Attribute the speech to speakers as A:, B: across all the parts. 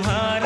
A: तुम्हारा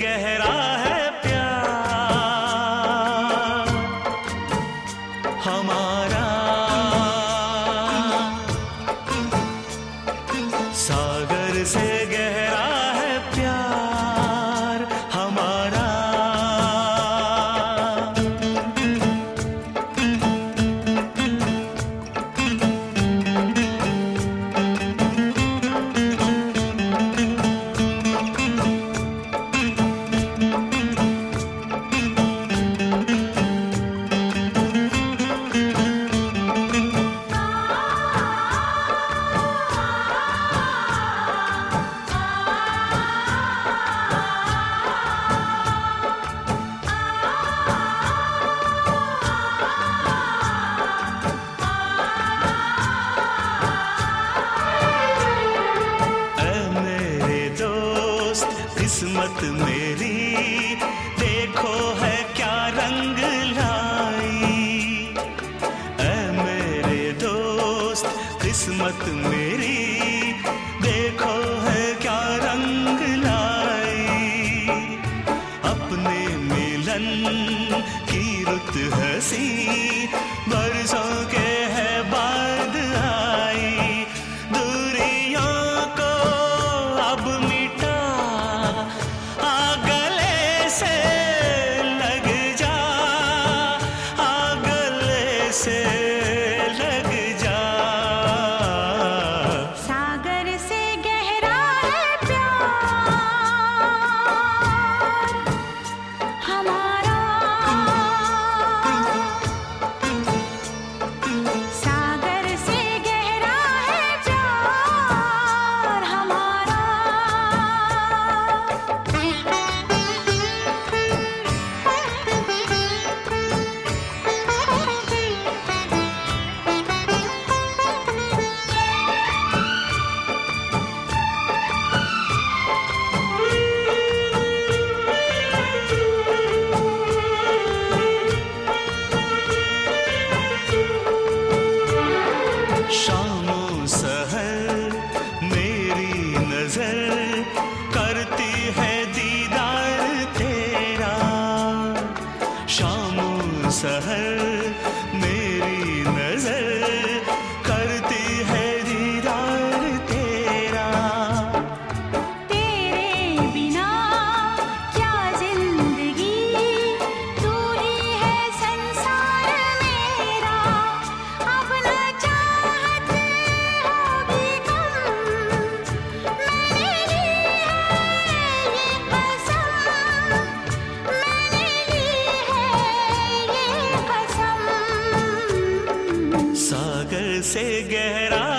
A: गहरा है। चाहत मेरी देखो है क्या रंग लाई। ऐ मेरे दोस्त किस्मत मेरी शामों सहर। से गहरा